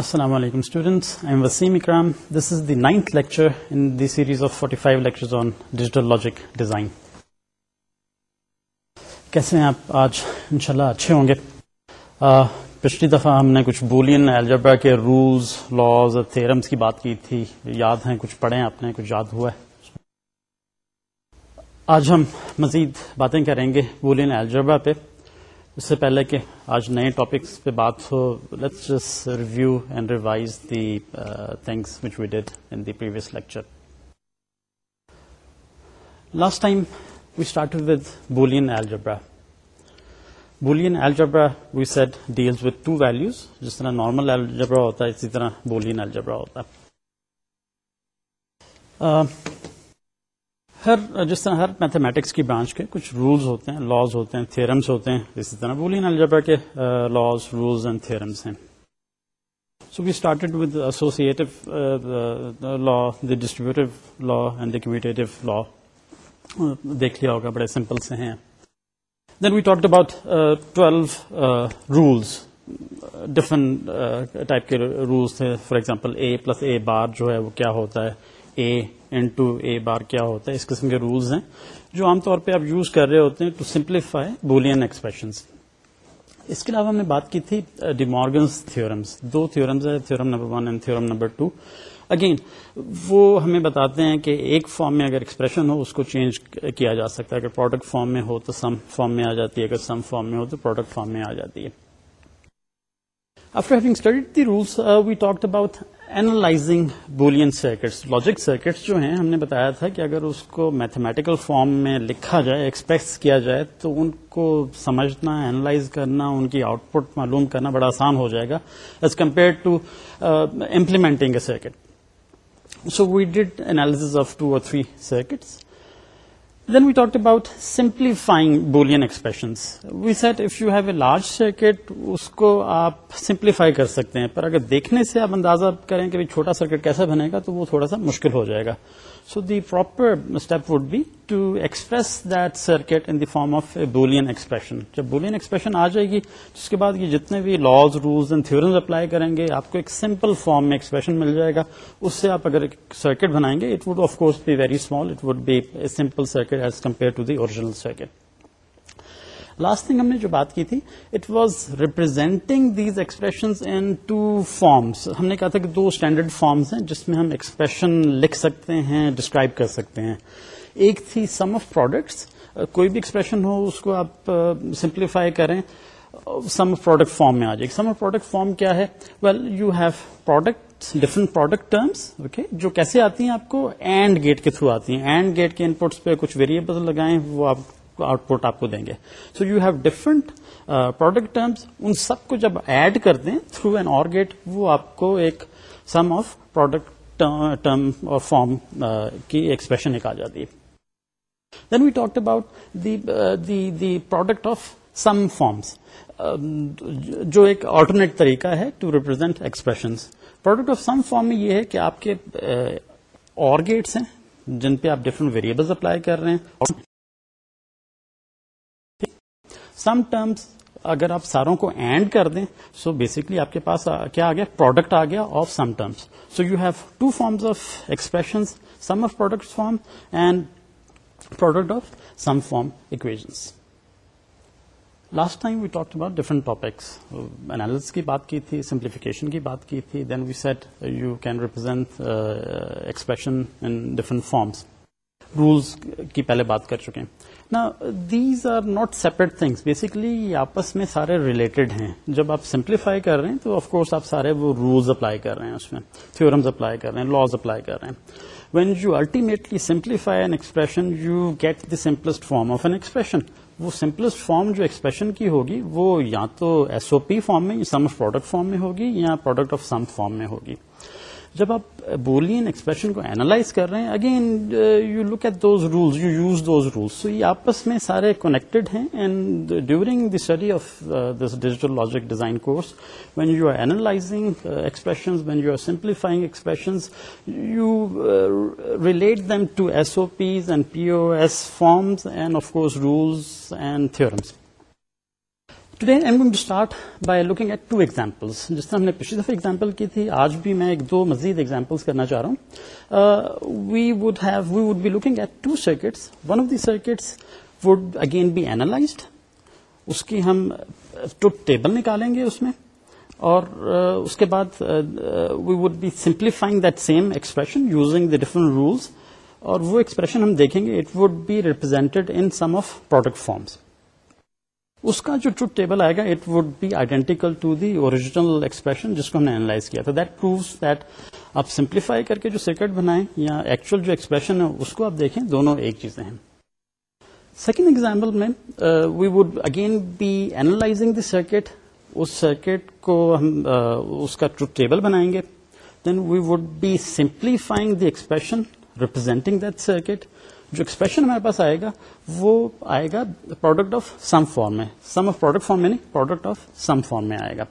السلام علیکم students I am Waseem Ikram this is the ninth lecture in the series of forty five lecture on digital logic design کیسے ہیں آپ آج انشاءاللہ اچھے ہوں گے پچھلی دفعہ ہم نے کچھ بولین الجبرا کے رولز لاز اور تھرمس کی بات کی تھی یاد ہیں کچھ پڑھیں آپ نے کچھ یاد ہوا ہے آج ہم مزید باتیں کریں گے بولین الجبرا پہ اس سے پہلے کہ آج نئے ٹاپکس پہ بات ہو لیٹس جس review and revise the things which we did in the previous lecture last time we start with Boolean algebra Boolean algebra we said deals with two values جس طرح نارمل الجبرا ہوتا ہے اسی طرح بولین الجبرا ہوتا ہے uh, ہر جس طرح ہر میتھمیٹکس کی برانچ کے کچھ رولز ہوتے ہیں لاز ہوتے ہیں تھیرمس ہوتے ہیں اسی طرح بولی نہ کے لاز رولز اینڈ تھیرمس ہیں so we started law the distributive law and the law دیکھ لیا ہوگا بڑے سمپل سے ہیں then we talk about rules different type کے رولس تھے for example A plus A bar جو ہے وہ کیا ہوتا ہے این ٹو اے بار کیا ہوتا ہے اس قسم کے رولز ہیں جو عام طور پہ آپ یوز کر رہے ہوتے ہیں ٹو سمپلیفائی بولین ایکسپریشنس اس کے علاوہ میں بات کی تھی ڈیمارگنس uh, تھورمس دو ہیں theorem number one and theorem number two again وہ ہمیں بتاتے ہیں کہ ایک فارم میں اگر ایکسپریشن ہو اس کو چینج کیا جا سکتا ہے اگر پروڈکٹ فارم میں ہو تو سم فارم میں آ جاتی ہے اگر سم فارم میں ہو تو پروڈکٹ فارم میں آ جاتی ہے rules we talk about analysing Boolean circuits logic circuits جو ہیں ہم نے بتایا تھا کہ اگر اس کو میتھمیٹیکل فارم میں لکھا جائے ایکسپیکٹس کیا جائے تو ان کو سمجھنا اینالائز کرنا ان کی آؤٹ پٹ معلوم کرنا بڑا آسان ہو جائے گا as compare to implementing a circuit so we did analysis of two اور three circuits then we taught about simplifying Boolean expressions we said if you have a large circuit اس کو آپ سمپلیفائی کر سکتے ہیں پر اگر دیکھنے سے آپ اندازہ کریں کہ چھوٹا سرکٹ کیسا بنے گا تو وہ تھوڑا سا مشکل ہو جائے گا so the proper step would be to express that circuit in the form of a Boolean expression جب بولین ایکسپریشن آ جائے گی جس کے بعد یہ جتنے بھی laws rules and theories apply کریں گے آپ کو ایک سمپل فارم میں ایکسپریشن مل جائے گا اس سے آپ اگر ایک سرکٹ بنائیں گے it would of course be very small it would be a simple circuit as compare to the original circuit last thing ہم نے جو بات کی تھی it was representing these expression ہم نے کہا تھا کہ دو اسٹینڈرڈ فارمس ہیں جس میں ہم ایکسپریشن لکھ سکتے ہیں ڈسکرائب کر سکتے ہیں ایک تھی سم آف پروڈکٹس کوئی بھی ایکسپریشن ہو اس کو آپ سمپلیفائی کریں سم آف پروڈکٹ فارم میں آ جائے سم آف پروڈکٹ فارم کیا ہے well you have product different product terms okay جو کیسے آتی ہیں آپ کو اینڈ گیٹ کے تھرو آتی ہیں اینڈ گیٹ کے ان پٹس پہ کچھ ویریبل لگائے وہ آپ آؤٹ پٹ آپ کو دیں گے so you have different product terms ان سب کو جب ایڈ کر دیں تھرو این اور گیٹ وہ آپ کو ایک سم آف پروڈکٹ ٹرم اور فارم کی ایکسپریشن ایک آ جاتی ہے then we talk about the product of sum forms جو ایک آلٹرنیٹ طریقہ ہے to represent expression product of sum form میں یہ ہے کہ آپ کے اور uh, گیٹس ہیں جن پہ آپ ڈفرنٹ ویریبل اپلائی کر رہے ہیں سم ٹرمس اگر آپ ساروں کو اینڈ کر دیں سو بیسکلی آپ کے پاس کیا آ گیا پروڈکٹ آ گیا of sum terms so you have two forms of expression sum of product form and product of sum form equations last time we talk about different topics analysis کی بات کی تھی سمپلیفکیشن کی بات کی تھی then we set you can represent expression in different forms rules کی پہلے بات کر چکے ہیں نا these are not separate things basically آپس میں سارے ریلیٹڈ ہیں جب آپ سمپلیفائی کر رہے ہیں تو آف کورس آپ سارے وہ رولز اپلائی کر رہے ہیں اس میں تھورمز اپلائی کر رہے ہیں لاز اپلائی کر رہے ہیں when you ultimately simplify an expression you get the simplest form of an expression وہ سمپلسٹ فارم جو ایکسپریشن کی ہوگی وہ یا تو ایس او پی فارم میں سم آف پروڈکٹ فارم میں ہوگی یا پروڈکٹ آف سم فارم میں ہوگی جب آپ بولین ایکسپریشن کو اینالائز کر رہے ہیں again you look at those rules you use those rules so یہ آپس میں سارے کنیکٹڈ ہیں and during the study of this digital logic design course when you are analysing expression when you are simplifying expressions you relate them to S O Ps and P O S forms and of course rules and theorems today I to to start by looking at examples جس طرح ہم نے پچھلی دفعہ example کی تھی آج بھی میں ایک دو مزید ایگزامپلس کرنا چاہ رہا ہوں we would have we would would be looking at two circuits circuits one of the again be analysed اس کی ہم uh, ٹیبل نکالیں گے اس میں اور uh, اس کے بعد we would be simplifying that same expression using different rules اور وہ ایکسپریشن ہم دیکھیں گے it would be represented in sum of product forms اس کا جو ٹروتھ ٹیبل آئے گا it would be identical to the original expression جس کو ہم نے اینالائز کیا تھا دیٹ دوز دیٹ آپ سمپلیفائی کر کے جو سرکٹ بنائیں یا ایکچوئل جو ایکسپریشن ہے اس کو آپ دیکھیں دونوں ایک چیزیں ہیں سیکنڈ ایگزامپل میں we would again be analysing the circuit اس سرکٹ کو ہم uh, اس کا ٹروتھ ٹیبل بنائیں گے then we would be simplifying the expression representing that circuit جو ایکسپریشن ہمارے پاس آئے گا وہ آئے گا پروڈکٹ آف سم فارم میں سم آف پروڈکٹ فارم میں نہیں پروڈکٹ آف سم فارم میں آئے گا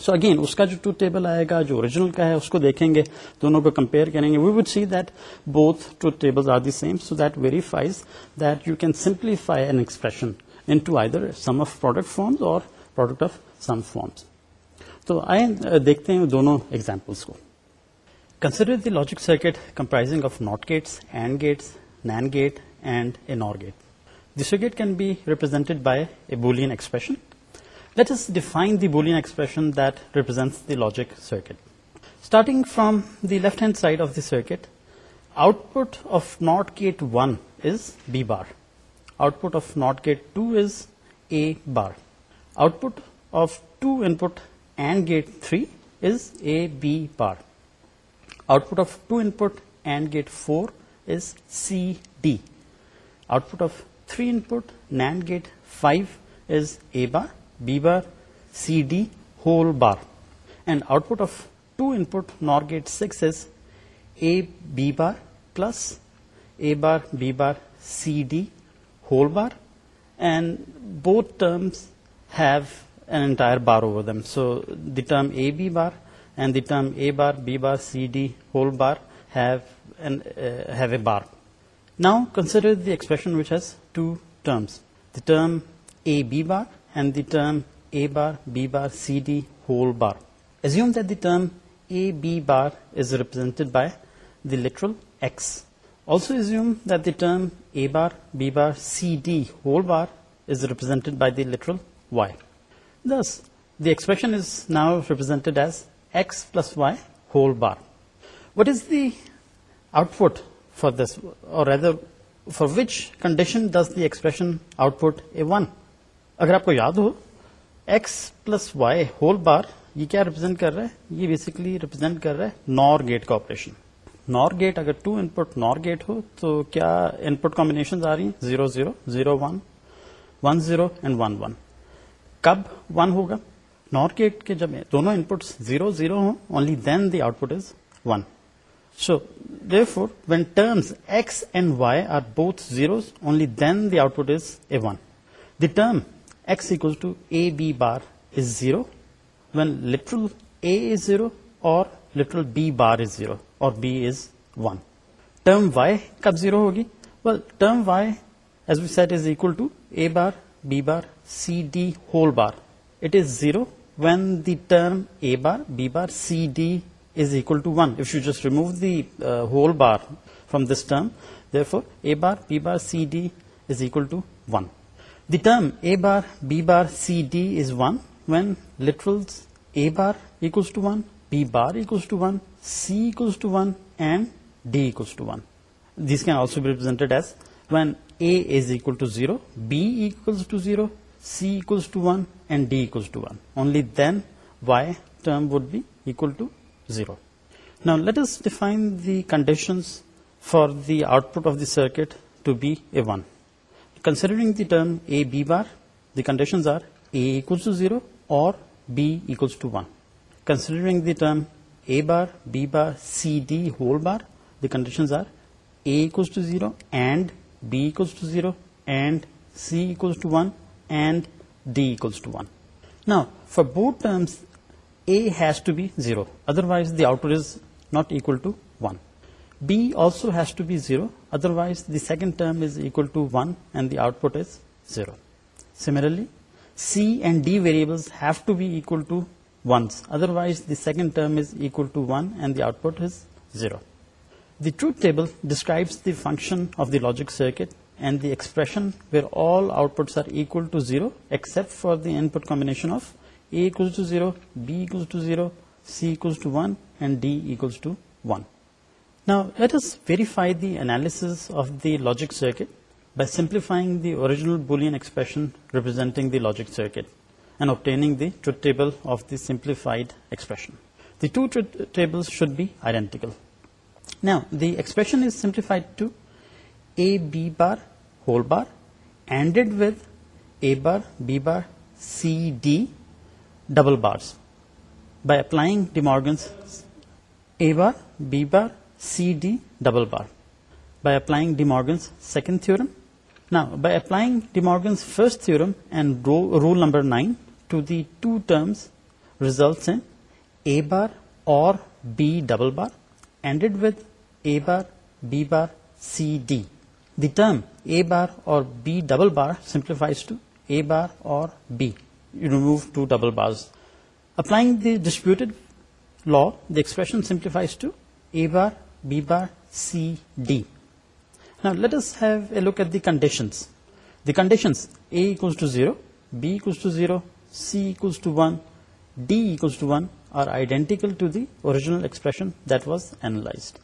سو so اگین اس کا جو ٹو ٹیبل آئے گا جو اوریجنل کا ہے اس کو دیکھیں گے دونوں کو کمپیئر کریں گے we would see that both to table are the same so that verifies that you can simplify an expression into sum of product forms اور پروڈکٹ آف سم فارمس تو آئے دیکھتے ہیں دونوں ایگزامپلس کو consider the logic circuit comprising of not gates and gates NAND gate and a NOR gate. This gate can be represented by a Boolean expression. Let us define the Boolean expression that represents the logic circuit. Starting from the left hand side of the circuit, output of NOT gate 1 is B bar. Output of NOT gate 2 is A bar. Output of 2 input AND gate 3 is A B bar. Output of 2 input AND gate 4 is CD. Output of 3 input NAND gate 5 is A bar, B bar, CD, whole bar. And output of 2 input NOR gate 6 is A, B bar plus A bar, B bar, CD, whole bar. And both terms have an entire bar over them. So the term A, B bar and the term A bar, B bar, CD, whole bar have bar now consider the expression which has two terms represented by the literal ایزوم bar B bar C D whole bar is represented by the literal Y this the expression is now represented as X plus Y whole bar what is the output for this or for which condition this the expression output a one اگر آپ کو یاد ہو X plus Y whole bar یہ کیا represent کر رہا ہے یہ بیسکلی ریپرزینٹ کر رہا ہے نار گیٹ کا آپریشن نار گیٹ اگر two input NOR gate ہو تو کیا ان پٹ کمبینیشن آ رہی ہیں zero zero zero one one zero and one one کب ون ہوگا نارتھ گیٹ کے جب دونوں ان انپوٹ زیرو زیرو ہوں only then the output is one so for when term X and Y are both zero only then the output is a one the term X to a B bar is zero when literal A zero or literal B bar is zero or B is one term Y کب zero ہوگی well term Y is to A bar B bar C D whole bar it is zero when the term A bar B bar C D is equal to 1. If you just remove the uh, whole bar from this term, therefore A bar, B bar, C, D is equal to 1. The term A bar, B bar, C, D is 1 when literals A bar equals to 1, B bar equals to 1, C equals to 1 and D equals to 1. These can also be represented as when A is equal to 0, B equals to 0, C equals to 1 and D equals to 1. Only then Y term would be equal to 0. Now let us define the conditions for the output of the circuit to be a 1. Considering the term A B bar, the conditions are A equals to 0 or B equals to 1. Considering the term A bar, B bar, C, D whole bar, the conditions are A equals to 0 and B equals to 0 and C equals to 1 and D equals to 1. Now for both terms a has to be 0, otherwise the output is not equal to 1. B also has to be 0, otherwise the second term is equal to 1 and the output is 0. Similarly, C and D variables have to be equal to 1s, otherwise the second term is equal to 1 and the output is 0. The truth table describes the function of the logic circuit and the expression where all outputs are equal to 0 except for the input combination of logic circuit by simplifying the expression represent دیكٹے simplified expression Debal should be آئیكل expression to L bar and war B bar C D double bars by applying De Morgan's A bar B bar C D double bar by applying De Morgan's second theorem by applying De Morgan's first theorem and rule number nine two terms result B double bar ended war B bar C D the bar اور B double bar simplifies to A bar اور B you remove two double bars. Applying the disputed law, the expression simplifies to A bar, B bar, C, D. Now let us have a look at the conditions. The conditions: A equals to 0, B equals to 0, C equals to 1, D equals to 1 are identical to the original expression that was analyzed.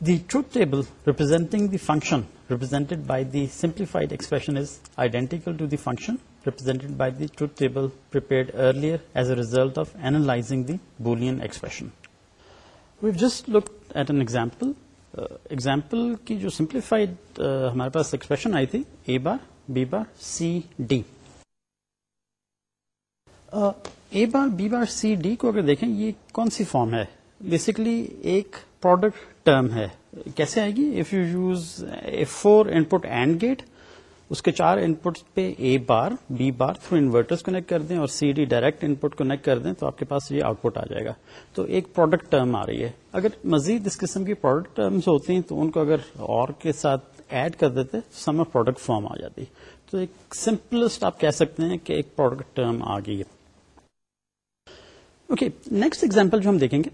The truth table representing the function represented by the simplified expression is identical to the function بولپریشن we just look at an example کی جو simplified ہمارے پاس expression آئی تھی A bar B bar C D A bar B bar C D کو اگر دیکھیں یہ کون سی فارم ہے بیسکلی ایک پروڈکٹ ٹرم ہے کیسے آئے گی if you use input and gate اس کے چار ان پٹ پہ A bar B bar through inverter connect کر دیں اور C D direct input connect کر دیں تو آپ کے پاس یہ آؤٹ پٹ آ جائے گا تو ایک پروڈکٹ ٹرم آ رہی ہے اگر مزید اس قسم کی پروڈکٹ ٹرمز ہوتی ہیں تو ان کو اگر اور کے ساتھ ایڈ کر دیتے تو آف پروڈکٹ فارم آ جاتی تو ایک سمپلسٹ آپ کہہ سکتے ہیں کہ ایک پروڈکٹ ٹرم آ گئی اوکے نیکسٹ ایگزامپل جو ہم دیکھیں گے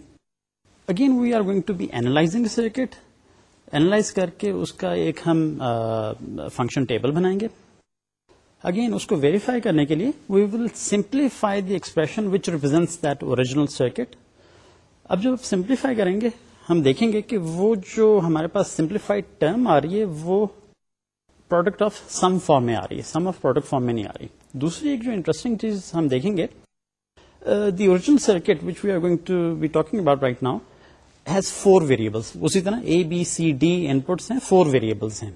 again we are going to be analysing circuit analyse کر کے اس کا ایک ہم فنکشن ٹیبل بنائیں گے اگین اس کو ویریفائی کرنے کے لیے we will simplify the expression which represents that original circuit اب جب سمپلیفائی کریں گے ہم دیکھیں گے کہ وہ جو ہمارے پاس سمپلیفائیڈ ٹرم آ رہی ہے وہ پروڈکٹ آف سم فارم میں آ رہی ہے سم آف پروڈکٹ فارم میں نہیں آ رہی دوسری ایک جو انٹرسٹنگ چیز ہم دیکھیں گے the original circuit which we are going to be talking about right now has four variables اسی طرح A B C D inputs ہیں فور ویریبلس ہیں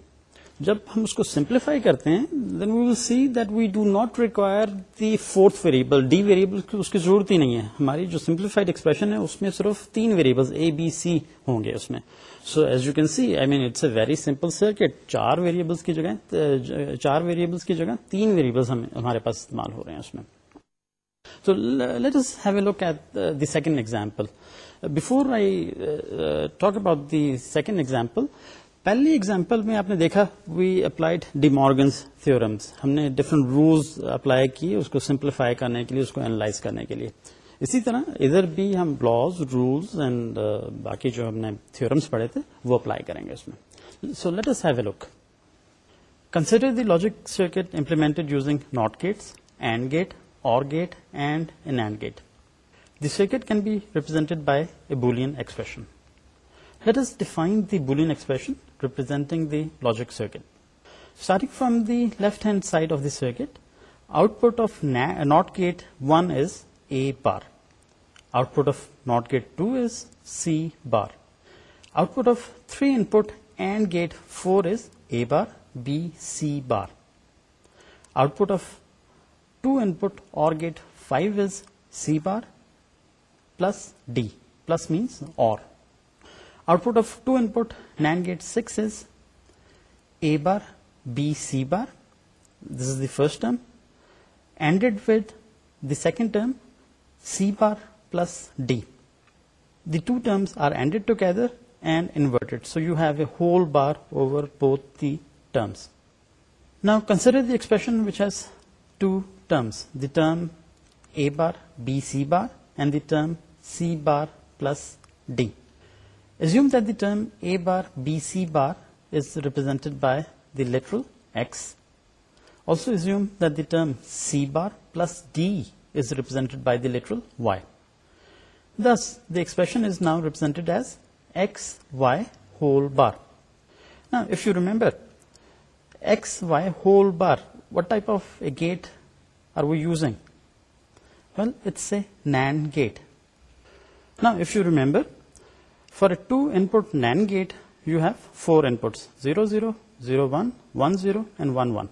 جب ہم اس کو سمپلیفائی کرتے ہیں then we we will see that do not require the fourth variable variable D اس کی ضرورت ہی نہیں ہے ہماری جو سمپلیفائڈ ایکسپریشن ہے اس میں صرف تین اے بی سی ہوں گے اس میں so as you can see I mean it's a very simple سر کہ چار ویریبلس کی جگہ چار ویریبلس کی جگہ تین ویریبلس ہمارے پاس استعمال ہو رہے ہیں اس میں let have a look at the second example before I talk about the second example پہلی ایگزامپل میں آپ نے دیکھا وی اپلائڈ مارگنس تھورمس ہم نے ڈفرنٹ رولس اپلائی کی اس کو سمپلیفائی کرنے کے لیے اس کو اینالائز کرنے کے لیے اسی طرح ادھر بھی ہم لاز رولس اینڈ باقی جو ہم نے تھورمس پڑھے تھے وہ اپلائی کریں گے اس میں so let us have a look consider the logic circuit implement using NOT gates AND gate اور gate and AND gate The circuit can be represented by a Boolean expression. Let us define the Boolean expression representing the logic circuit. Starting from the left-hand side of the circuit, output of NOT uh, gate 1 is A bar. Output of NOT gate 2 is C bar. Output of 3-input AND gate 4 is A bar, B, C bar. Output of 2-input OR gate 5 is C bar, plus D. Plus means OR. Output of two input NAND gate 6 is A bar, B, C bar. This is the first term, ended with the second term C bar plus D. The two terms are ended together and inverted, so you have a whole bar over both the terms. Now consider the expression which has two terms, the term A bar, B, C bar and the term C bar plus D. Assume that the term A bar BC bar is represented by the literal X. Also assume that the term C bar plus D is represented by the literal Y. Thus, the expression is now represented as XY whole bar. Now, if you remember, XY whole bar, what type of a gate are we using? Well, it's a NAND gate. If you remember for two input NAND gate you have four inputs zero zero zero one one zero and one one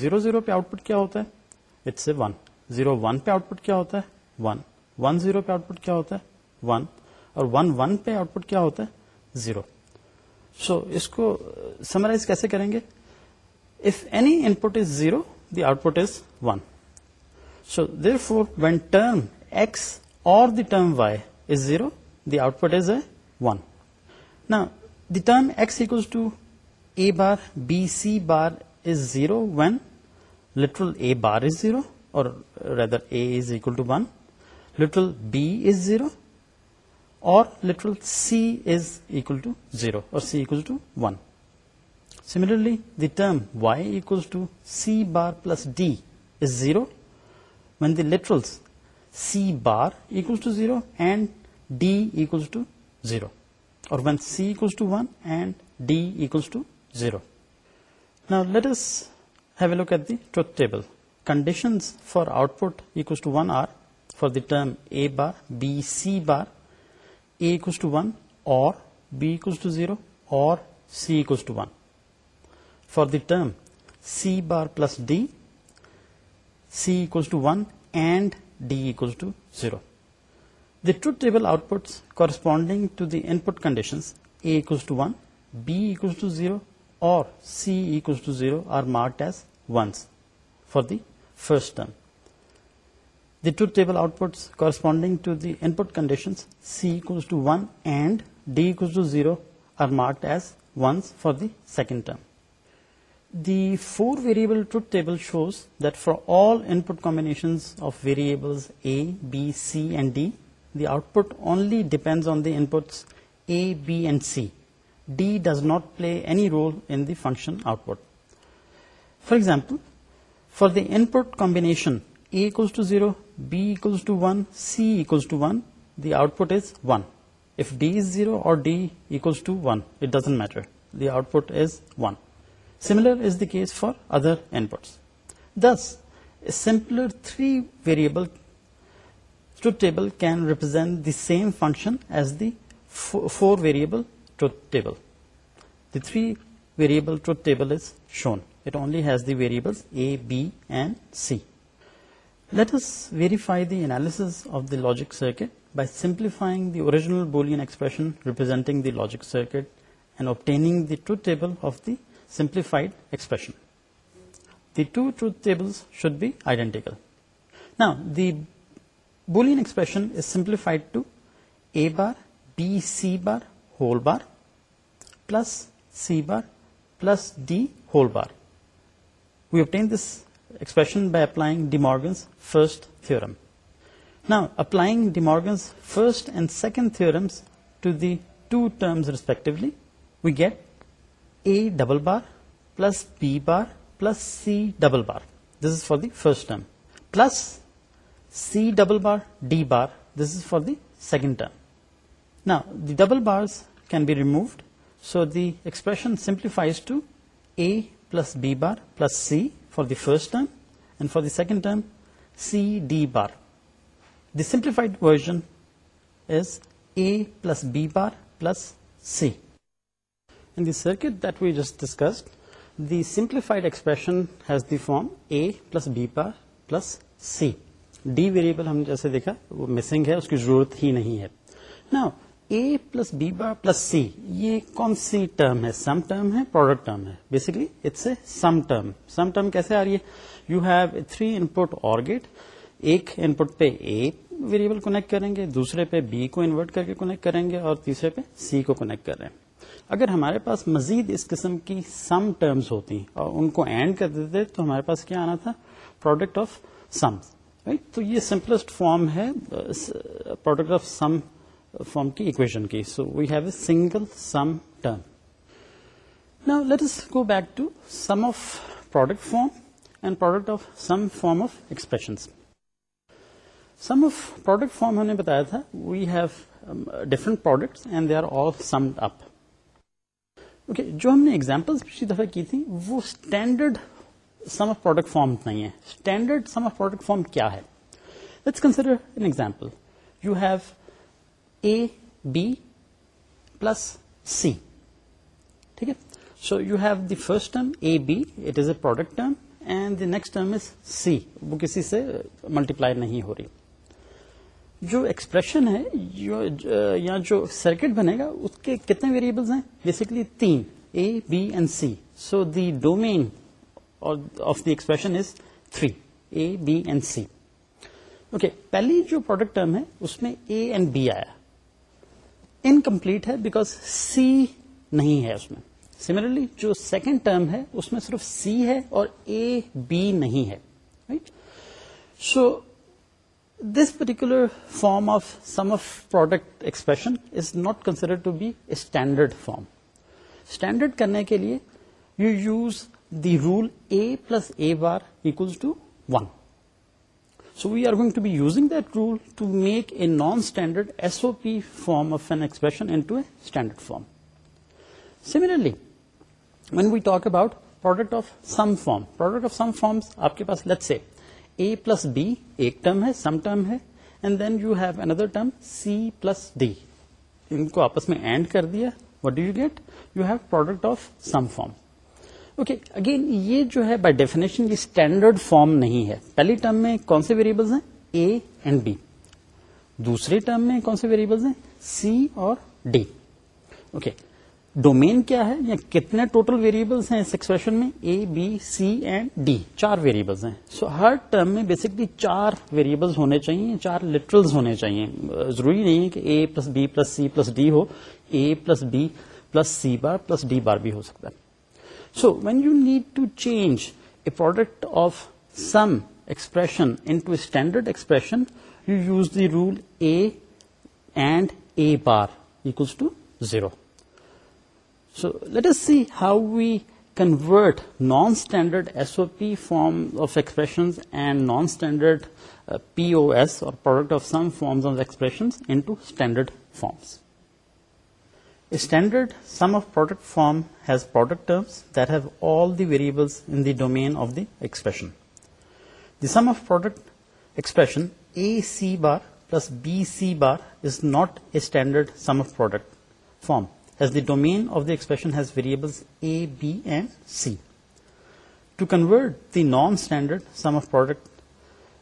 zero zero پہ output کیا ہوتا ہے it's a one zero one پہ output کیا ہوتا ہے one one zero پہ output کیا ہوتا ہے ون اور ون ون پہ آؤٹ پٹ کیا ہوتا ہے زیرو سو اس کو سمرائز کیسے کریں گے if any input is zero the output is one so دور one term x or the term Y is 0, the output is a 1. Now, the term x equals to a bar, b, c bar is 0 when literal a bar is 0, or rather a is equal to 1, literal b is 0, or literal c is equal to 0, or c equals to 1. Similarly, the term y equals to c bar plus d is 0 when the literals C bar equals to 0 and D equals to 0, or when C equals to 1 and D equals to 0. Now let us have a look at the truth table. Conditions for output equals to 1 are for the term A bar, B, C bar, A equals to 1 or B equals to 0 or C equals to 1. For the term C bar plus D, C equals to 1 and D equals to 0. The truth table outputs corresponding to the input conditions A equals to 1, B equals to 0 or C equals to 0 are marked as 1s for the first term. The truth table outputs corresponding to the input conditions C equals to 1 and D equals to 0 are marked as 1s for the second term. The 4-variable truth table shows that for all input combinations of variables A, B, C and D, the output only depends on the inputs A, B and C. D does not play any role in the function output. For example, for the input combination A equals to 0, B equals to 1, C equals to 1, the output is 1. If D is 0 or D equals to 1, it doesn't matter. The output is 1. Similar is the case for other inputs. Thus, a simpler three variable truth table can represent the same function as the four variable truth table. The three variable truth table is shown. It only has the variables A, B, and C. Let us verify the analysis of the logic circuit by simplifying the original Boolean expression representing the logic circuit and obtaining the truth table of the simplified expression. The two truth tables should be identical. Now, the Boolean expression is simplified to A bar, B, C bar, whole bar, plus C bar, plus D, whole bar. We obtain this expression by applying De Morgan's first theorem. Now, applying De Morgan's first and second theorems to the two terms respectively, we get a double bar plus B bar plus C double bar. This is for the first term. Plus C double bar D bar. This is for the second term. Now the double bars can be removed. So the expression simplifies to A plus B bar plus C for the first term, and for the second term C D bar. The simplified version is A plus B bar plus C. Circuit that we just discuss the simplified expression form A plus B bar P D variable ہم جیسے دیکھا وہ missing ہے اس کی ضرورت ہی نہیں ہے نا اے پلس بی پا پلس سی یہ کون سی ٹرم ہے سم ٹرم ہے product basically it's a sum term sum term کیسے آ رہی ہے یو ہیو تھری input اور گیٹ ایک ان پٹ پہ اے ویریبل کنیکٹ کریں گے دوسرے پہ بی کو انورٹ کر کے کنیکٹ کریں گے اور تیسرے پہ سی کو کنیکٹ کریں اگر ہمارے پاس مزید اس قسم کی سم ٹرمز ہوتی اور ان کو اینڈ کر دیتے تو ہمارے پاس کیا آنا تھا پروڈکٹ آف سم یہ سمپلسٹ فارم ہے پروڈکٹ آف سم فارم کی اکویشن کی so we have a single sum term نا let go back to sum of product form and product of sum form of expressions sum of product form ہم نے بتایا تھا we have different product and they are all summed up جو ہم نے example پچھلی دفعہ کی تھی وہ standard sum of product form نہیں ہے standard sum of product form کیا ہے let's an example you have A B plus C ٹھیک ہے so you have the first term A B it is a product term and the next term is C وہ کسی سے multi نہیں ہو رہی جو ایکسپریشن ہے جو یا جو سرکٹ بنے گا اس کے کتنے ہیں بیسکلی تین A B and C so the the domain of expression is three A B and C okay پہلی جو پروڈکٹ ٹرم ہے اس میں اے اینڈ بی آیا انکمپلیٹ ہے بیکاز سی نہیں ہے اس میں سملرلی جو سیکنڈ ٹرم ہے اس میں صرف سی ہے اور اے بی نہیں ہے so this particular form of sum of product expression is not considered to be a standard form standard کرنے کے لیے you use the rule A plus A bar equal to one so we are going to be using the rule to make a non standard S O P form of an expression and standard form similarly what we talk about product of sum form product of sum form آپ کے پاس let's ہے A plus B ایک term ہے sum term ہے and then you have another term C plus D ان کو آپس میں اینڈ کر دیا what do you get you have product of sum form okay again یہ جو ہے بائی ڈیفینیشن یہ اسٹینڈرڈ فارم نہیں ہے پہلی ٹرم میں کون سے ویریبلس ہیں اے اینڈ بی بیسرے ٹرم میں کون سے ویریبلس ہیں سی اور ڈی اوکے okay. ڈومین کیا ہے یا کتنے ٹوٹل ویریبلس ہیں اس ایکسپریشن میں A B C and D چار ویریبلس ہیں سو ہر ٹرم میں بیسکلی چار ویریبلس ہونے چاہیے چار لٹرلز ہونے چاہیے ضروری نہیں ہے کہ A plus B plus C plus plus plus D ہو A B C bar plus D bar بھی ہو سکتا ہے so when you need to change a product of sum expression into standard expression you use the rule A and A bar equals to zero So let us see how we convert non-standard SOP form of expressions and non-standard uh, POS or product of some forms of expressions into standard forms. A standard sum of product form has product terms that have all the variables in the domain of the expression. The sum of product expression AC bar plus BC bar is not a standard sum of product form as the domain of the expression has variables a, b, and c. To convert the non-standard sum of product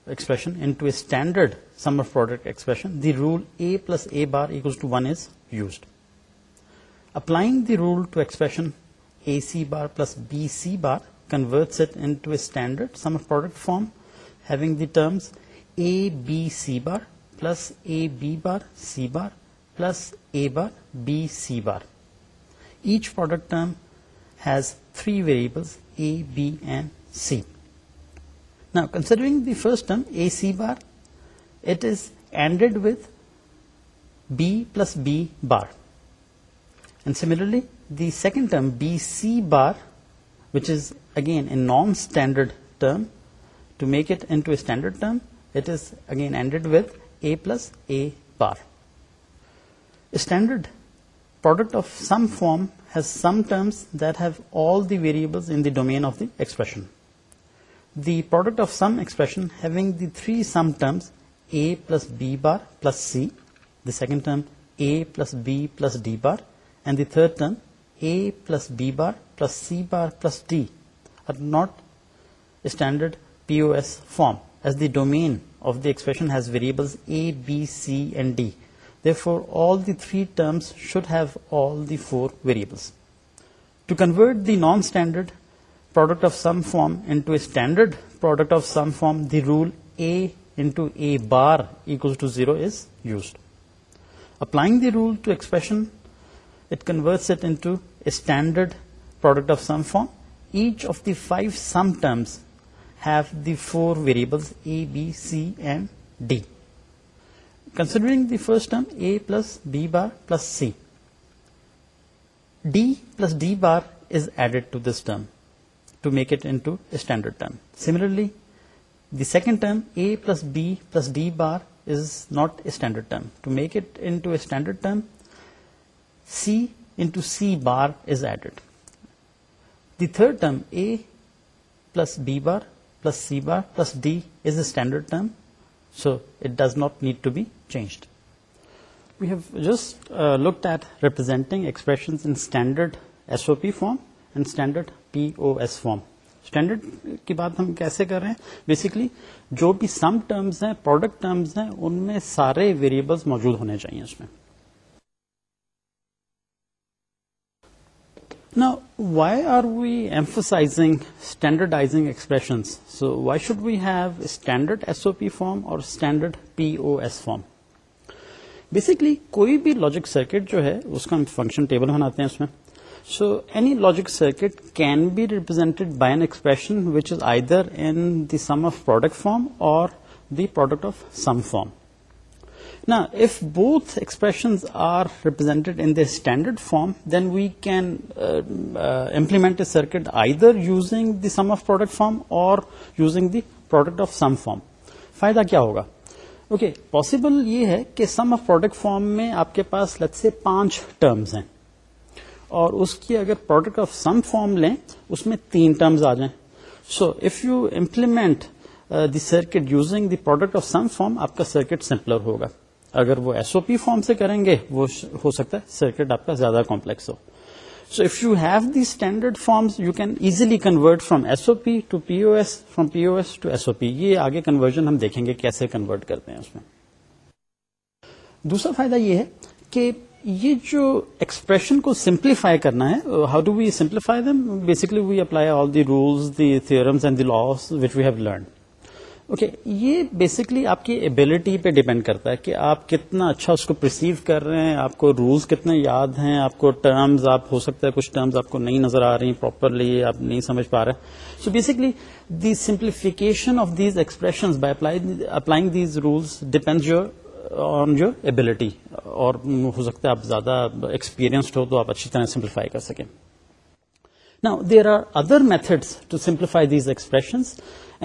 expression into a standard sum of product expression, the rule a plus a bar equals to 1 is used. Applying the rule to expression ac bar plus bc bar converts it into a standard sum of product form, having the terms a b c bar plus a b bar c bar plus a bar, B, C bar. Each product term has three variables A, B and C. Now considering the first term AC bar, it is ANDed with B plus B bar, and similarly the second term BC bar, which is again a non-standard term, to make it into a standard term it is again ANDed with A plus A bar. A standard product of some form has some terms that have all the variables in the domain of the expression. The product of some expression having the three sum terms a plus b bar plus c, the second term a plus b plus d bar, and the third term a plus b bar plus c bar plus d are not a standard POS form, as the domain of the expression has variables a, b, c, and d. Therefore, all the three terms should have all the four variables. To convert the non-standard product of some form into a standard product of some form, the rule A into A bar equals to 0 is used. Applying the rule to expression, it converts it into a standard product of some form. Each of the 5 sum terms have the 4 variables A, B, C, and D. Term similarly the second term C A plus B bar plus C bar is standard term so it does not need to be changed we have just look at representing expression standard S O P form and standard P O S form standard کی بات ہم کیسے کر رہے ہیں basically جو بھی sum terms ہیں پروڈکٹ ٹرمز ہیں ان میں سارے ویریبلس موجود ہونے چاہیے اس میں why are we emphasising standardising expression so why should we have standard S O P form اور standard P O S form basically کوئی بھی لاجک سرکٹ جو ہے اس کا ہم فنکشن ٹیبل بناتے ہیں اس میں so any logic circuit can be represented by an expression which is either in the sum of product form اور the product of sum form if both expressions are represented in the standard form then we can implement circuit either using the sum of product form or using the product of sum form فائدہ کیا ہوگا okay okay, possible یہ ہے کہ sum of product form میں آپ کے پاس لگ سے پانچ ٹرمز ہیں اور اس کی اگر پروڈکٹ آف سم فارم لیں اس میں تین ٹرمز آ جائیں so if you implement the circuit using the product of sum form آپ کا سرکٹ سمپلر ہوگا اگر وہ ایس او پی فارم سے کریں گے وہ ہو سکتا ہے سرکٹ آپ کا زیادہ کمپلیکس ہو so if you have the standard forms you can easily convert from S O P to P O S from P O S to S O P یہ آگے کنورژن ہم دیکھیں گے کیسے کنورٹ کرتے ہیں اس میں دوسرا فائدہ یہ ہے کہ یہ جو ایکسپریشن کو سمپلیفائی کرنا ہے how do we simplify them basically we apply all the rules the and the laws which we have learn okay okay, یہ بیسکلی آپ کی ایبلٹی پہ ڈیپینڈ کرتا ہے کہ آپ کتنا اچھا اس کو پرسیو کر رہے ہیں آپ کو رولس کتنے یاد ہیں آپ کو ٹرمز آپ ہو سکتا ہے کچھ ٹرمز آپ کو نہیں نظر آ رہی ہیں پراپرلی آپ نہیں سمجھ پا رہے so basically the simplification of these expressions by apply applying these rules depend your on your ability اور ہو سکتا ہے آپ زیادہ ایکسپیرئنسڈ ہو تو آپ اچھی طرح سمپلیفائی کر سکیں نا there are other methods to simplify these expressions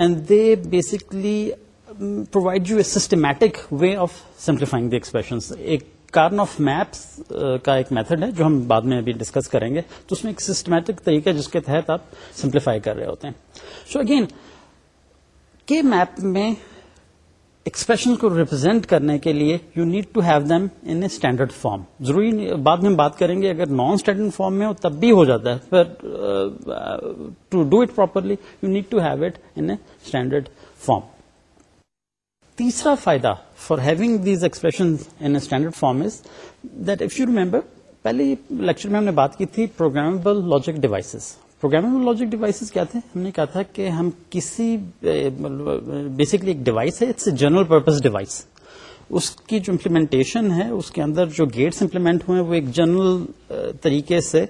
and they basically provide you a systematic way of simplifying the expressions ایک کارن آف میپس کا ایک میتھڈ ہے جو ہم بعد میں ابھی ڈسکس کریں گے تو اس میں ایک سسٹمیٹک طریقہ جس کے تحت آپ سمپلیفائی کر رہے ہوتے ہیں سو اگین کے میپ میں ایکسپریشن کو ریپرزینٹ کرنے کے لیے you need to have them in a standard form ضروری بعد میں ہم بات کریں گے اگر نان اسٹینڈرڈ فارم میں ہو تب بھی ہو جاتا ہے پر to do it properly you need to have it in standard form تیسرا فائدہ for having these expression in standard form is that if you remember پہلی لیکچر میں ہم نے بات کی تھی programmable logic devices programmable logic devices کیا تھے ہم نے کہا تھا کہ ہم کسی بیسکلی ایک ڈیوائس ہے it's a general purpose device اس کی جو امپلیمنٹیشن ہے اس کے اندر جو گیٹس امپلیمنٹ ہوئے ہیں وہ ایک جنرل طریقے سے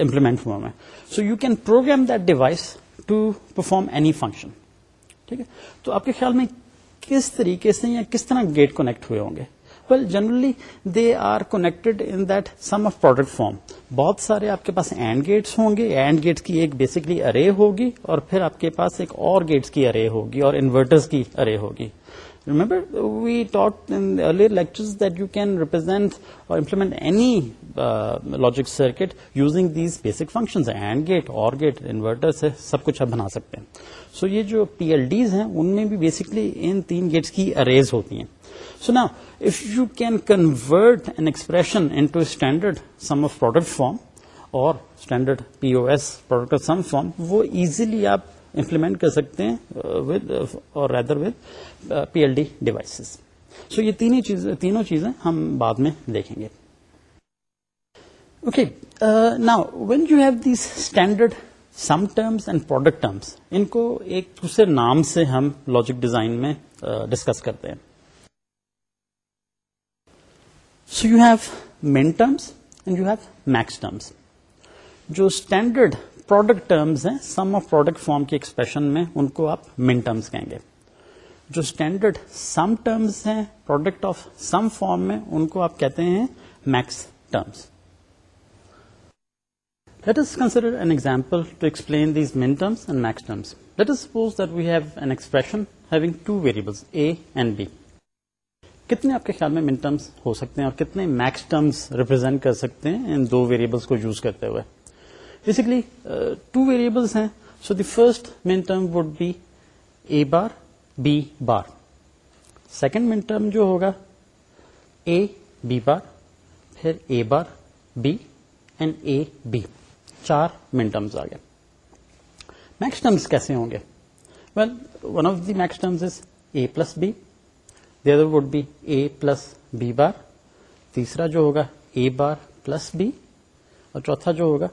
امپلیمنٹ ہوا ہوئے so you can program that device to perform any function ٹھیک ہے تو آپ کے خیال میں کس طریقے سے یا کس طرح گیٹ کنیکٹ ہوئے ہوں گے generally they are connect int sum of product form بہت سارے آپ کے پاس اینڈ گیٹس ہوں گے اینڈ گیٹس کی ایک بیسکلی ارے ہوگی اور پھر آپ کے پاس ایک اور گیٹس کی ارے ہوگی اور انورٹرز کی ارے ہوگی remember we taught earlier that you can represent or implement any logic circuit using these basic functions and gate اور گیٹ انورٹر سے سب کچھ آپ بنا سکتے ہیں سو so, یہ جو پی ایل ڈیز ہیں ان میں بھی بیسکلی ان تین گیٹس کی اریز ہوتی ہیں سو نا if you can convert an expression into standard sum of product form اور standard P O S product sum form وہ ایزیلی آپ امپلیمنٹ کر سکتے ہیں with with or rather P L D devices so یہ تین تینوں چیزیں ہم بعد میں دیکھیں گے اوکے نا when you have these standard sum terms and product terms ان کو ایک دوسرے نام سے ہم لاجک ڈیزائن میں ڈسکس uh, کرتے ہیں so you have min terms and you have max terms جو اسٹینڈرڈ پروڈکٹ ٹرمز ہیں سم آف پروڈکٹ فارم کے ان کو آپ ٹرمس کہیں گے جو اسٹینڈرڈ سم ٹرمز ہیں پروڈکٹ آف سم فارم میں ان کو آپ کہتے ہیں max terms let us example to explain these and max suppose have an expression two variables A and B کتنے آپ کے خیال میں من ٹرمس ہو سکتے ہیں اور کتنے میکس ٹرمس ریپرزینٹ کر سکتے ہیں ان دو ویریبلس کو یوز کرتے ہوئے بیسکلی ٹو ویریبلس ہیں so the first term would be A bar B bar second term جو ہوگا اے بی بار پھر A bar B and A B چار ٹرمز آ گئے میکس ٹرمس کیسے ہوں گے well one of the max terms is A plus B would be A plus B bar تیسرا جو ہوگا اے بار پلس بی اور چوتھا جو ہوگا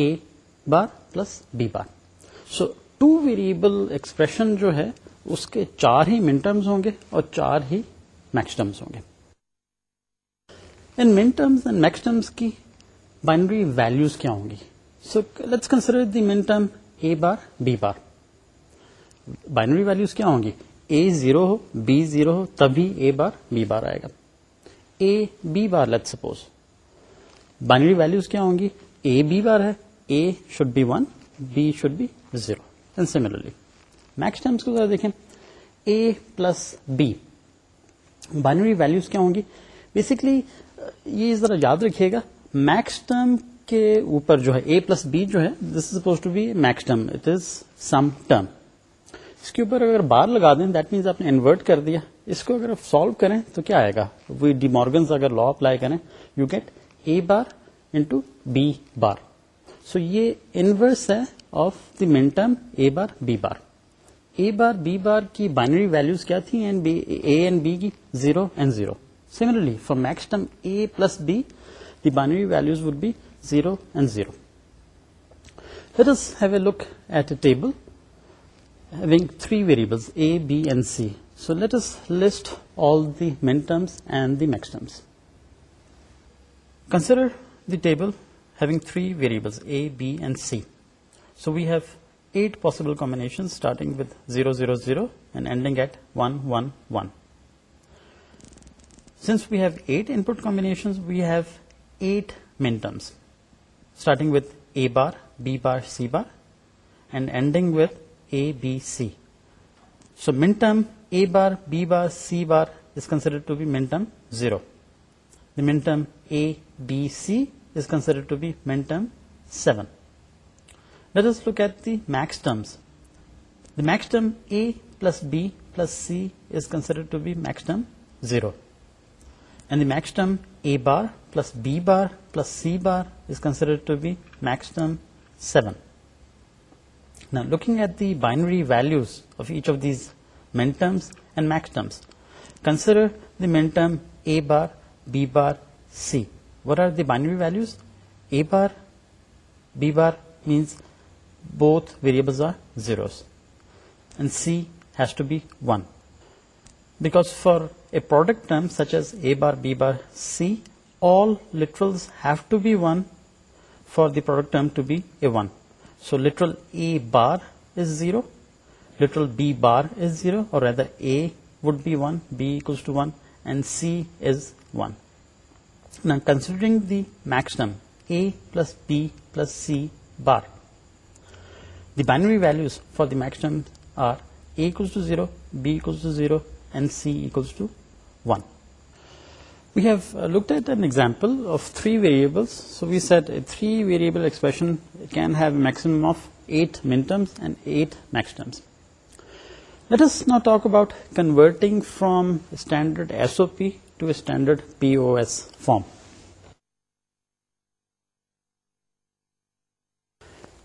A bar plus B bar so two variable expression جو ہے اس کے چار ہی من ٹرمز ہوں گے اور چار ہی میکس ٹرمز ہوں گے ان min terms and max terms کی بائنڈری ویلوز کیا ہوں گی so let's consider the min term A bar B bar binary values کیا ہوں گی اے زیرو ہو بی زیرو ہو تبھی اے بار بی بار آئے گا A B bar let suppose binary values کیا ہوں گی اے بی بار ہے A should should be B be one zero similarly max times کو دیکھیں A plus B binary values کیا ہوں گی بیسکلی یہ ذرا یاد رکھیے گا میکس ٹرم کے اوپر جو ہے اے پلس بی جو ہے this is suppose to be max term it is sum term اس کے اوپر اگر بار لگا دیں دیٹ مینس آپ نے انورٹ کر دیا اس کو اگر آپ سالو کریں تو کیا آئے گا وی مارگنز اگر لا اپلائی کریں you get A bar into B bar so یہ انورس ہے of the min term A A A bar bar bar bar B B B کی کی بائنری ویلوز کیا تھی and zero and zero similarly term next plus B the binary values would be zero and zero let have a look at a table having three variables A, B and C. So let us list all the minterms and the maxterms. Consider the table having three variables A, B and C. So we have 8 possible combinations starting with 0, 0, 0 and ending at 1, 1, 1. Since we have 8 input combinations, we have 8 minterms starting with A bar, B bar, C bar and ending with C bar to بیم زیروٹمسر plus B پیڈر maxterm A bar plus B bar plus C bar is considered to be maxim seven Now, looking at the binary values of each of these min terms and max terms, consider the min term A bar, B bar, C. What are the binary values? A bar, B bar means both variables are zeros, and C has to be 1. Because for a product term such as A bar, B bar, C, all literals have to be 1 for the product term to be a 1. So literal A bar is 0, literal B bar is 0, or rather A would be 1, B equals to 1, and C is 1. Now considering the maximum A plus B plus C bar, the binary values for the maximum are A equals to 0, B equals to 0, and C equals to 1. We have looked at an example of three variable expression can have maximum of eight min eight let's not talk about converting about standard S O P to standard P O S form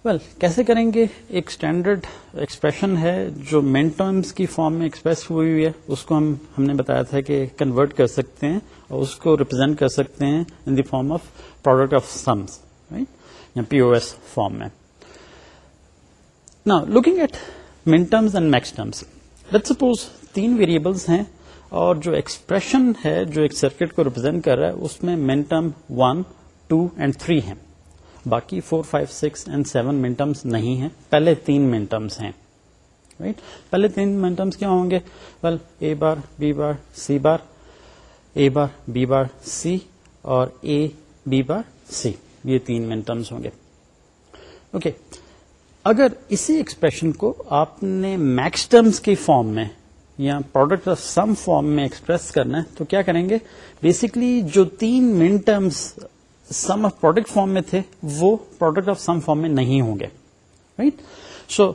well کیسے کریں گے ایک standard expression ہے جو min terms کی form میں express ہوئی ہوئی ہے اس کو ہم ہم نے بتایا تھا کہ کنورٹ کر سکتے ہیں اس کو ریپرزینٹ کر سکتے ہیں in the form of of product sums یا پی او ایس فارم میں نا looking at terms and max suppose تین ویریبلس ہیں اور جو ایکسپریشن ہے جو ایک سرکٹ کو ریپرزینٹ کر رہا ہے اس میں term one two and three ہے باقی four five six and seven terms نہیں ہے پہلے تین ٹرمس ہیں پہلے تین ٹرمس کیا ہوں گے well A bar B bar C bar A bar B bar C اور اے بی بار سی یہ تین مین ٹرمس ہوں گے اوکے okay. اگر اسی ایکسپریشن کو آپ نے میکس ٹرمس کی فارم میں یا پروڈکٹ آف سم فارم میں ایکسپریس کرنا ہے تو کیا کریں گے بیسکلی جو تین min terms sum of product form میں تھے وہ پروڈکٹ آف سم فارم میں نہیں ہوں گے right so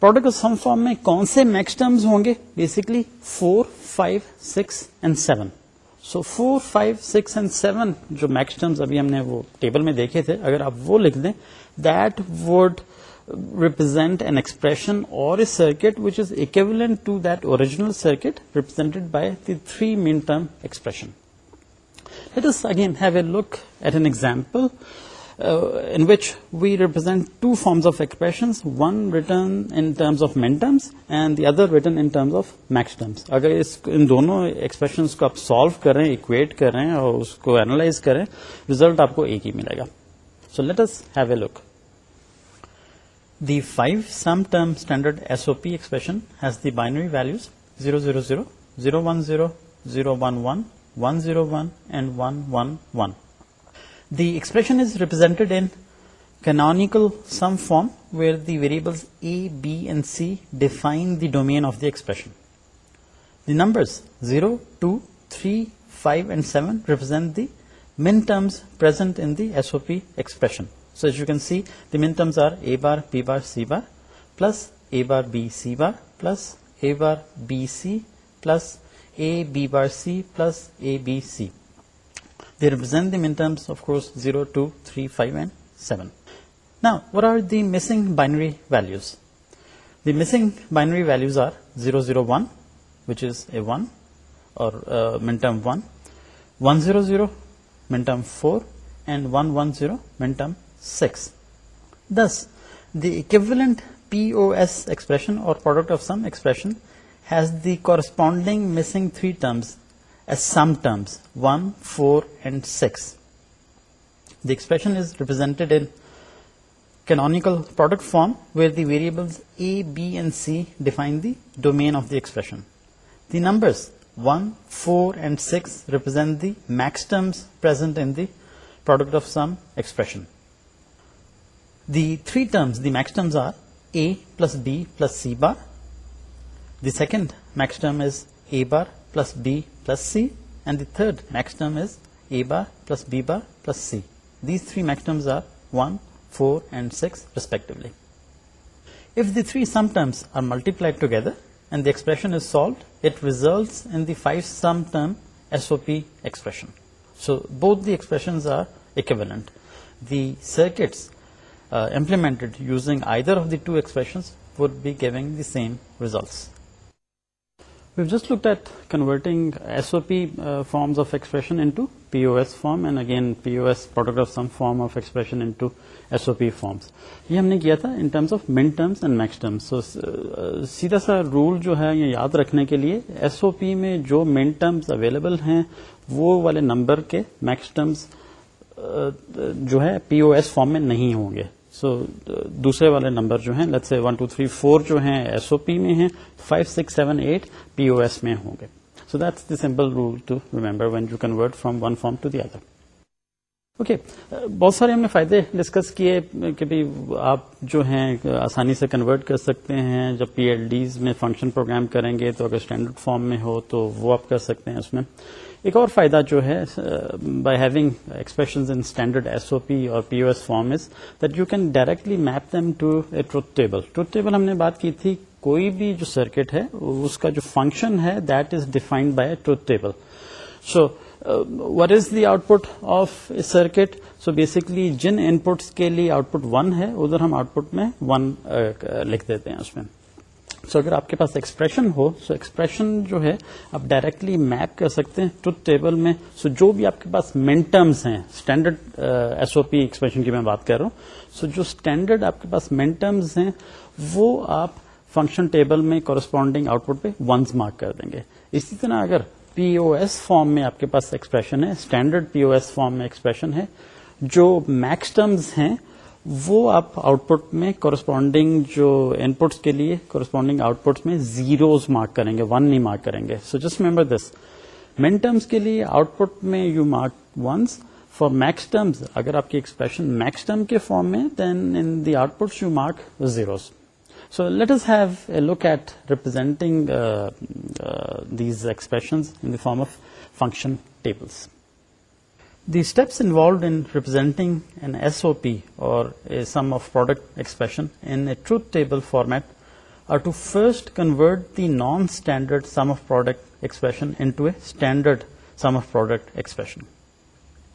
product of sum form میں کون سے میکس ٹرمس ہوں گے basically four five six and seven so four five six and seven جو میکس ٹرمز ابھی ہم نے وہ ٹیبل میں دیکھے تھے اگر آپ وہ لکھ دیں that would represent an expression or a circuit which is equivalent to that original circuit represented by the three min term expression let again have a look at an example represent two forms of expressions one written of minterms and the other returns of max terms اگر ان دونوں ایکسپریشنس کو آپ solve کریں equate کریں اور اس کو اینالائز کریں ریزلٹ آپ کو ایک ہی ملے گا so let us have a look the five sum term standard S O P expression has the binary values zero zero zero zero one zero zero one one one zero one and one one one The expression is represented in canonical sum form, where the variables a, b and c define the domain of the expression. The numbers 0, 2, 3, 5 and 7 represent the min terms present in the SOP expression. So as you can see, the min terms are a bar, b bar, c bar, plus a bar, b, c bar, plus a bar, b, c, plus a, b bar, c, plus a, b, c. They represent them in terms, of course, 0, 2, 3, 5, and 7. Now, what are the missing binary values? The missing binary values are 001, which is a 1, or uh, minterm 1, 100, minterm 4, and 110, minterm 6. Thus, the equivalent POS expression or product of some expression has the corresponding missing three terms as sum terms 1, 4 and 6. The expression is represented in canonical product form, where the variables a, b and c define the domain of the expression. The numbers 1, 4 and 6 represent the max terms present in the product of sum expression. The three terms, the max terms, are a plus b plus c bar. The second max term is a bar plus b plus C, and the third maximum is A bar plus B bar plus C. These three maximums are 1, 4 and 6 respectively. If the three sum terms are multiplied together and the expression is solved, it results in the 5 sum term SOP expression. So both the expressions are equivalent. The circuits uh, implemented using either of the two expressions would be giving the same results. We've just look at converting S O P forms of expression into P O S form and again P O S پوٹوگراف sum form of expression forms یہ ہم نے کیا تھا انفرمس and میکسٹرمس سیدھا سا role جو ہے یاد رکھنے کے لیے ایس او پی میں جو منٹ اویلیبل ہیں وہ والے نمبر کے میکسٹرمس جو ہے پی او ایس فارم میں نہیں ہوں گے سو دوسرے والے نمبر جو ہیں سے ون ٹو تھری فور جو ہیں ایس او پی میں ہیں five six seven eight P O S میں ہوں گے so that's the simple rule to remember when you convert from one form to the other okay بہت سارے ہم نے فائدے ڈسکس کیے کہ بھی آپ جو ہیں آسانی سے کنورٹ کر سکتے ہیں جب پی ایل ڈیز میں فنکشن پروگرام کریں گے تو اگر اسٹینڈرڈ فارم میں ہو تو وہ آپ کر سکتے ہیں اس میں ایک اور فائدہ جو ہے by having in standard S O P or P O S form is that you can directly map them to a truth table truth table ہم نے بات کی تھی کوئی بھی جو سرکٹ ہے اس کا جو فنکشن ہے that is defined by a truth table so what is the output of a circuit so basically جن ان پٹس کے لیے آؤٹ پٹ ون ہے ادھر ہم آؤٹ پٹ میں ون لکھ دیتے ہیں اس میں سو اگر آپ کے پاس ایکسپریشن ہو سو ایکسپریشن جو ہے آپ ڈائریکٹلی میپ کر سکتے ہیں ٹوتھ ٹیبل میں سو جو بھی آپ کے پاس مینٹمس ہیں standard S O P expression کی میں بات کر رہا ہوں سو جو اسٹینڈرڈ آپ کے پاس ہیں وہ آپ فنکشن ٹیبل میں کورسپونڈنگ آؤٹ پٹ پہ ونس مارک کر دیں گے اسی طرح اگر پی او ایس فارم میں آپ کے پاس ایکسپریشن ہے standard P O S form میں ایکسپریشن ہے جو میکس ٹرمز ہیں وہ آپ آؤٹ پٹ میں کورسپونڈنگ جو ان پٹس کے لیے کورسپونڈنگ آؤٹ پٹس میں زیروز مارک کریں گے ون نہیں مارک کریں گے so just remember this min terms کے لیے آؤٹ پٹ میں you mark ones for max terms اگر آپ کی ایکسپریشن میکس ٹرم کے فارم میں then in the out پٹس you mark zeros so let us have a look at representing these expressions in the form of function tables The steps involved in representing an SOP or a sum of product expression in a truth table format are to first convert the non-standard sum of product expression into a standard sum of product expression.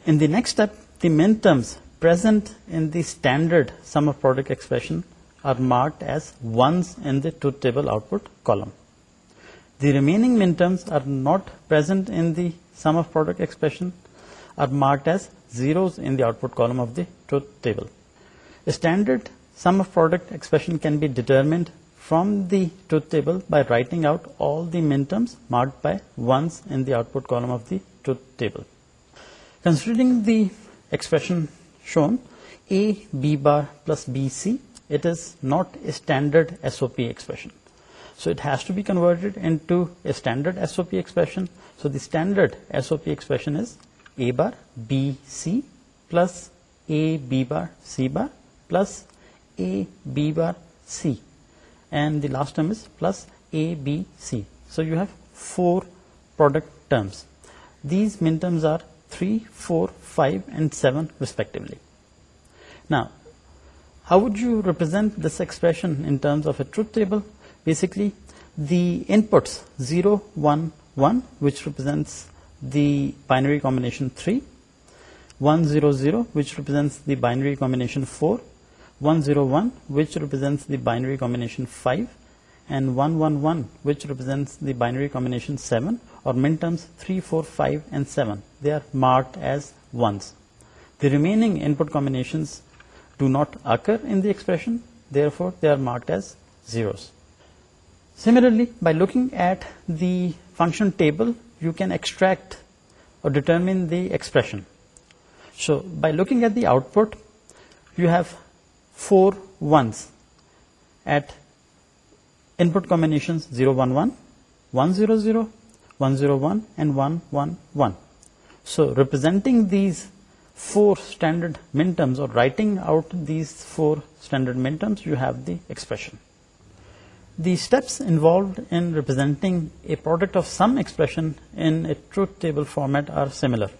In the next step, the min terms present in the standard sum of product expression are marked as ones in the truth table output column. The remaining min terms are not present in the sum of product expression are marked as zeros in the output column of the truth table. A standard sum of product expression can be determined from the truth table by writing out all the minterms marked by ones in the output column of the truth table. Considering the expression shown, A B bar plus BC, it is not a standard SOP expression. So it has to be converted into a standard SOP expression. So the standard SOP expression is a bar B C plus A B bar C bar plus A B bar C, and the last term is plus A B C. So you have four product terms. These minterms are 3, 4, 5 and 7 respectively. Now, how would you represent this expression in terms of a truth table? Basically, the inputs 0, 1, 1, which represents the binary combination 3, 100 which represents the binary combination 4, 101 which represents the binary combination 5, and 111 which represents the binary combination 7, or minterms 3, 4, 5 and 7. They are marked as 1s. The remaining input combinations do not occur in the expression, therefore they are marked as 0s. Similarly, by looking at the function table you can extract or determine the expression. So by looking at the output, you have 4 1s at input combinations 0 1 1, 1 0 0, 1 0 1, and 1 1 1. So representing these 4 standard minterms, or writing out these 4 standard minterms, you have the expression. The steps involved in representing a product of some expression in a truth table format are similar.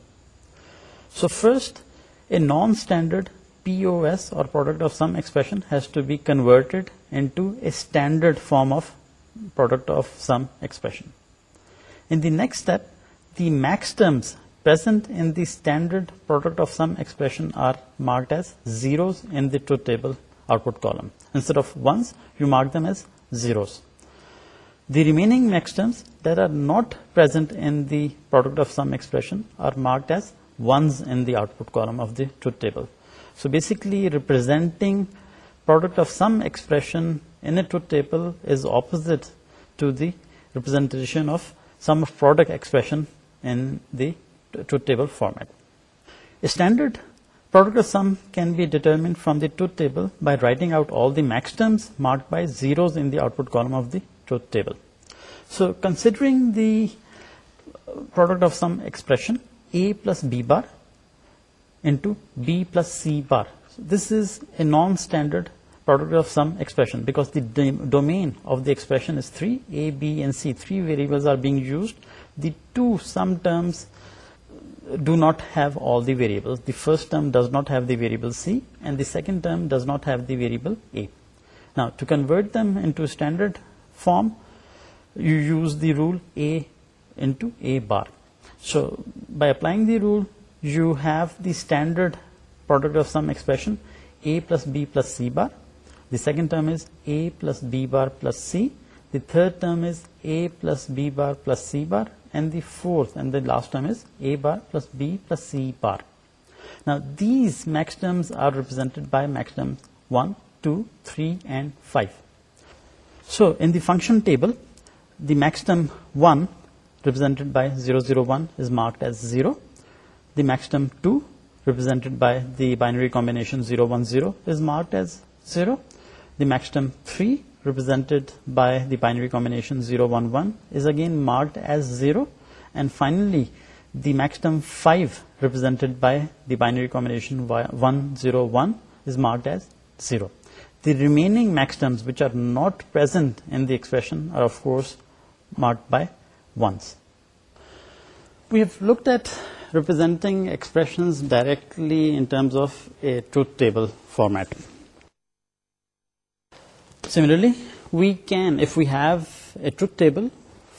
So first, a non-standard POS or product of some expression has to be converted into a standard form of product of some expression. In the next step, the max terms present in the standard product of some expression are marked as zeros in the truth table output column. Instead of ones, you mark them as zeros. The remaining maxterms that are not present in the product of some expression are marked as ones in the output column of the truth table. So basically, representing product of some expression in a truth table is opposite to the representation of sum of product expression in the truth table format. A standard Product sum can be determined from the truth table by writing out all the max terms marked by zeros in the output column of the truth table. So considering the uh, product of some expression, A plus B bar into B plus C bar. So this is a non-standard product of some expression because the domain of the expression is 3, A, B and C. 3 variables are being used. The two sum terms do not have all the variables. The first term does not have the variable C, and the second term does not have the variable A. Now, to convert them into standard form, you use the rule A into A bar. So, by applying the rule, you have the standard product of some expression, A plus B plus C bar. The second term is A plus B bar plus C. The third term is A plus B bar plus C bar and the fourth and the last term is A bar plus B plus C bar. Now these max terms are represented by max terms 1, 2, 3 and 5. So in the function table, the max term 1 represented by 0, 0, 1 is marked as 0. The max term 2 represented by the binary combination 0, 1, 0 is marked as 0. The max term 3 represented by the binary combination 011 is again marked as 0, and finally the maxterm 5 represented by the binary combination 101 is marked as 0. The remaining maxterms which are not present in the expression are of course marked by 1s. We have looked at representing expressions directly in terms of a truth table format. Similarly we can if we have a truth table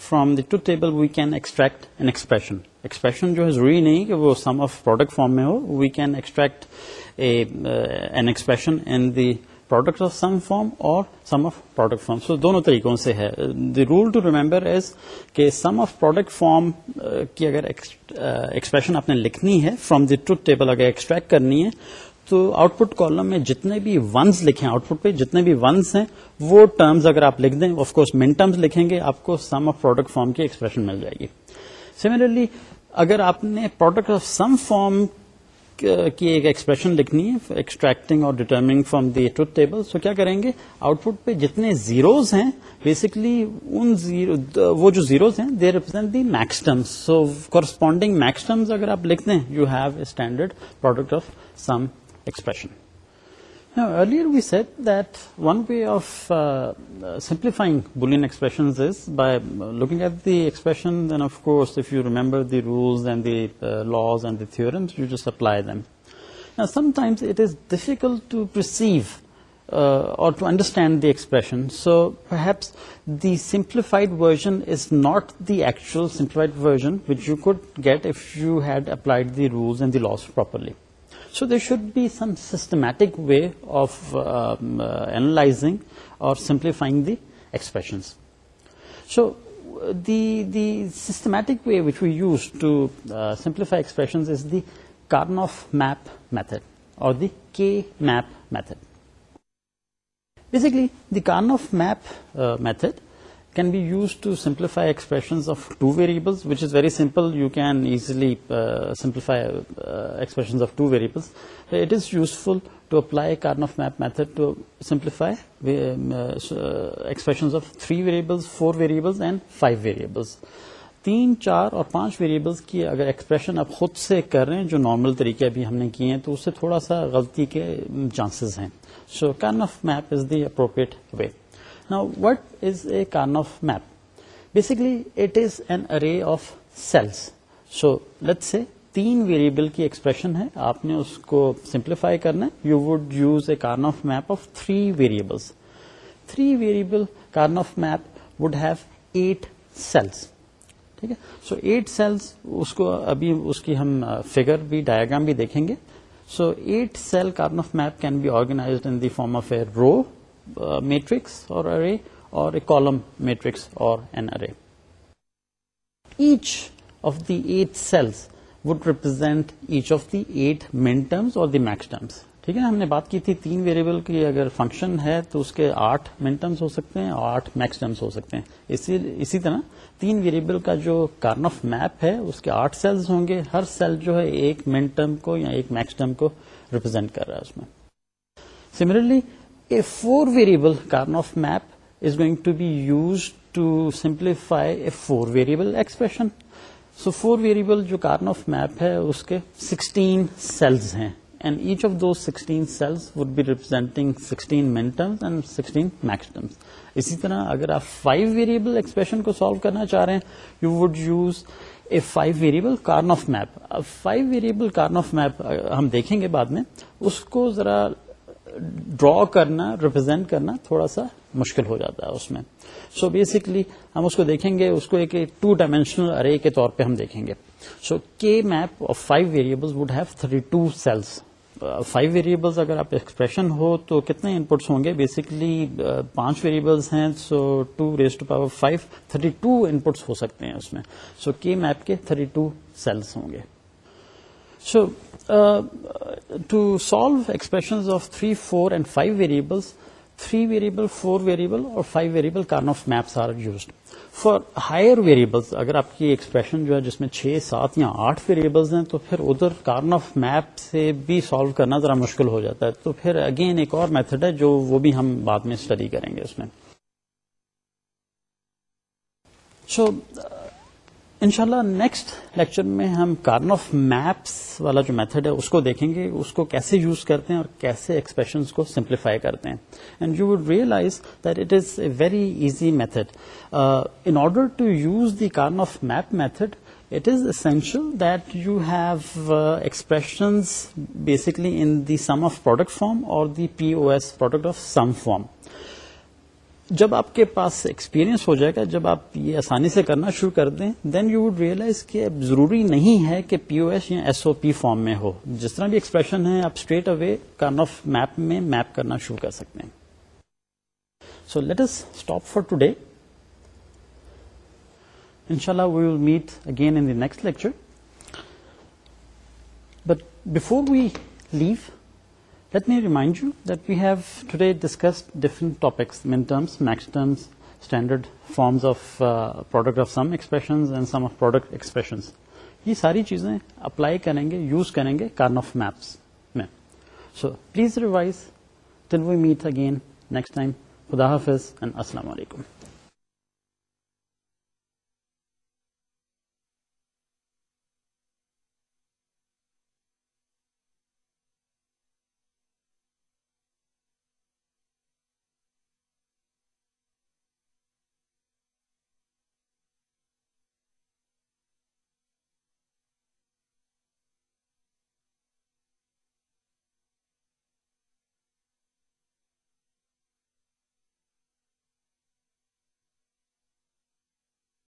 from the truth table we can extract an expression expression جو ہے ضروری نہیں کہ وہ sum of product form میں ہو we can extract an expression in the product of sum form اور sum of product form so دونوں طریقوں سے ہے the rule to remember is کہ سم آف پروڈکٹ فارم کی اگر ایکسپریشن uh, آپ نے لکھنی ہے فرام دی ٹروتھ ٹیبل اگر ایکسٹریکٹ کرنی ہے تو آؤٹ پٹ کالم میں جتنے بھی ونز لکھے آؤٹ پٹ پہ جتنے بھی ونز ہیں وہ ٹرمز اگر آپ لکھ دیں آف کورس ٹرمز لکھیں گے آپ کو سم آف پروڈکٹ فارم کی ایکسپریشن مل جائے گی سملرلی اگر آپ نے پروڈکٹ آف سم فارم کی ایک ایکسپریشن لکھنی ہے ایکسٹریکٹنگ اور determining from the truth table so کیا کریں گے آؤٹ پٹ پہ جتنے زیروز ہیں بیسکلی ان زیرو وہ جو زیروز ہیں they represent the میکسٹمس so corresponding میکسٹمز اگر آپ لکھتے ہیں you have a standard product of sum expression. Now earlier we said that one way of uh, simplifying Boolean expressions is by uh, looking at the expression, and of course if you remember the rules and the uh, laws and the theorems, you just apply them. Now sometimes it is difficult to perceive or to understand the expression, so perhaps the simplified version is not the actual simplified version which you could get if you had applied the rules and the laws properly. So there should be some systematic way of uh, um, uh, analyzing or simplifying the expressions. So uh, the systematic way which we use to simplify expressions is the Karnoff map method or the K-map method. Basically, the Karnoff map method can be used to simplify expressions of two variables, which is very simple. You can easily uh, simplify uh, expressions of two variables. It is useful to apply a Karnoff map method to simplify uh, expressions of three variables, four variables, and five variables. تین چار اور پانچ variables کی اگر expression آپ خود سے کر رہے ہیں جو نارمل طریقے ابھی ہم نے کیے ہیں تو اس سے تھوڑا سا غلطی کے چانسز ہیں سو کین آف map is the appropriate way نا what is a Karnaugh map basically it is an array of cells so let say تین ویریبل کی ایکسپریشن ہے آپ نے اس کو سمپلیفائی کرنا ہے you would use a Karnaugh map of three variables three variable Karnaugh map would have eight cells ٹھیک ہے سو ایٹ سیلس اس کو ابھی اس کی ہم فگر بھی ڈایاگرام بھی دیکھیں گے so eight cell Karnaugh map can be organise in the form of a row matrix اور ارے اور اے کالم میٹرکس اور an array each of the eight cells would represent each of the eight min terms اور the max terms ٹھیک ہے ہم نے بات کی تھی تین ویریبل کی اگر فنکشن ہے تو اس کے آٹھ مین ٹرمس ہو سکتے ہیں اور آٹھ میکس ٹرمس ہو سکتے ہیں اسی, اسی طرح تین ویریبل کا جو کارن آف میپ ہے اس کے آٹھ سیلز ہوں گے ہر سیل جو ہے ایک مین ٹرم کو یا ایک میکس ٹرم کو ریپرزینٹ کر رہا ہے اس میں similarly four variable Karnaugh map is going to be use to simplify a four variable expression so four variable جو کارن آف میپ ہے اس کے سکسٹین سیلز ہیں اسی طرح اگر آپ فائیو ویریبل ایکسپریشن کو سالو کرنا چاہ رہے you would use a five variable Karnaugh map اب five variable Karnaugh map ہم دیکھیں گے بعد میں اس کو ذرا ڈرا کرنا ریپرزینٹ کرنا تھوڑا سا مشکل ہو جاتا ہے اس میں سو بیسکلی ہم اس کو دیکھیں گے اس کو ایک ٹو ڈائمینشنل ارے کے طور پہ ہم دیکھیں گے so K map of five variables would have thirty two cells five variables اگر آپ ایکسپریشن ہو تو کتنے ان پٹس ہوں گے بیسکلی uh, پانچ ویریبلس ہیں so two raise to power five thirty two inputs ہو سکتے ہیں اس میں سو کے میپ کے تھرٹی ٹو سیلس ہوں گے so to solve expression of three four and five variable three variable four variable اور five variable Karnaugh maps are used for higher variables اگر آپ کی ایکسپریشن جو ہے جس میں چھ سات یا آٹھ ویریبلس ہیں تو پھر ادھر کارن آف میپ سے بھی سالو کرنا ذرا مشکل ہو جاتا ہے تو پھر اگین ایک اور میتھڈ ہے جو وہ بھی ہم بعد میں اسٹڈی کریں گے اس میں سو انشاءاللہ شاء نیکسٹ لیکچر میں ہم کارن آف میپس والا جو میتھڈ ہے اس کو دیکھیں گے اس کو کیسے یوز کرتے ہیں اور کیسے ایکسپریشنس کو سمپلیفائی کرتے ہیں and you would realise that it is a very easy method in order to use the Karnaugh map method it is essential that you have expressions basically in the sum of product form اور the P O S product of sum form جب آپ کے پاس experience ہو جائے گا جب آپ یہ آسانی سے کرنا شروع کر دیں دین یو وڈ ریئلائز کہ ضروری نہیں ہے کہ پی او ایس یا ایس او پی فارم میں ہو جس طرح بھی ایکسپریشن ہے آپ straight away Karnaugh map میں میپ کرنا شروع کر سکتے ہیں so let us stop for today شاء اللہ we will meet again in the next lecture but before we leave let me remind you that we have product of discussed standard and آفکٹ of sum expressions یہ ساری چیزیں apply کریں گے use کریں گے کارن آف میپس میں so please revise till we meet again next time خدا حافظ اینڈ السلام علیکم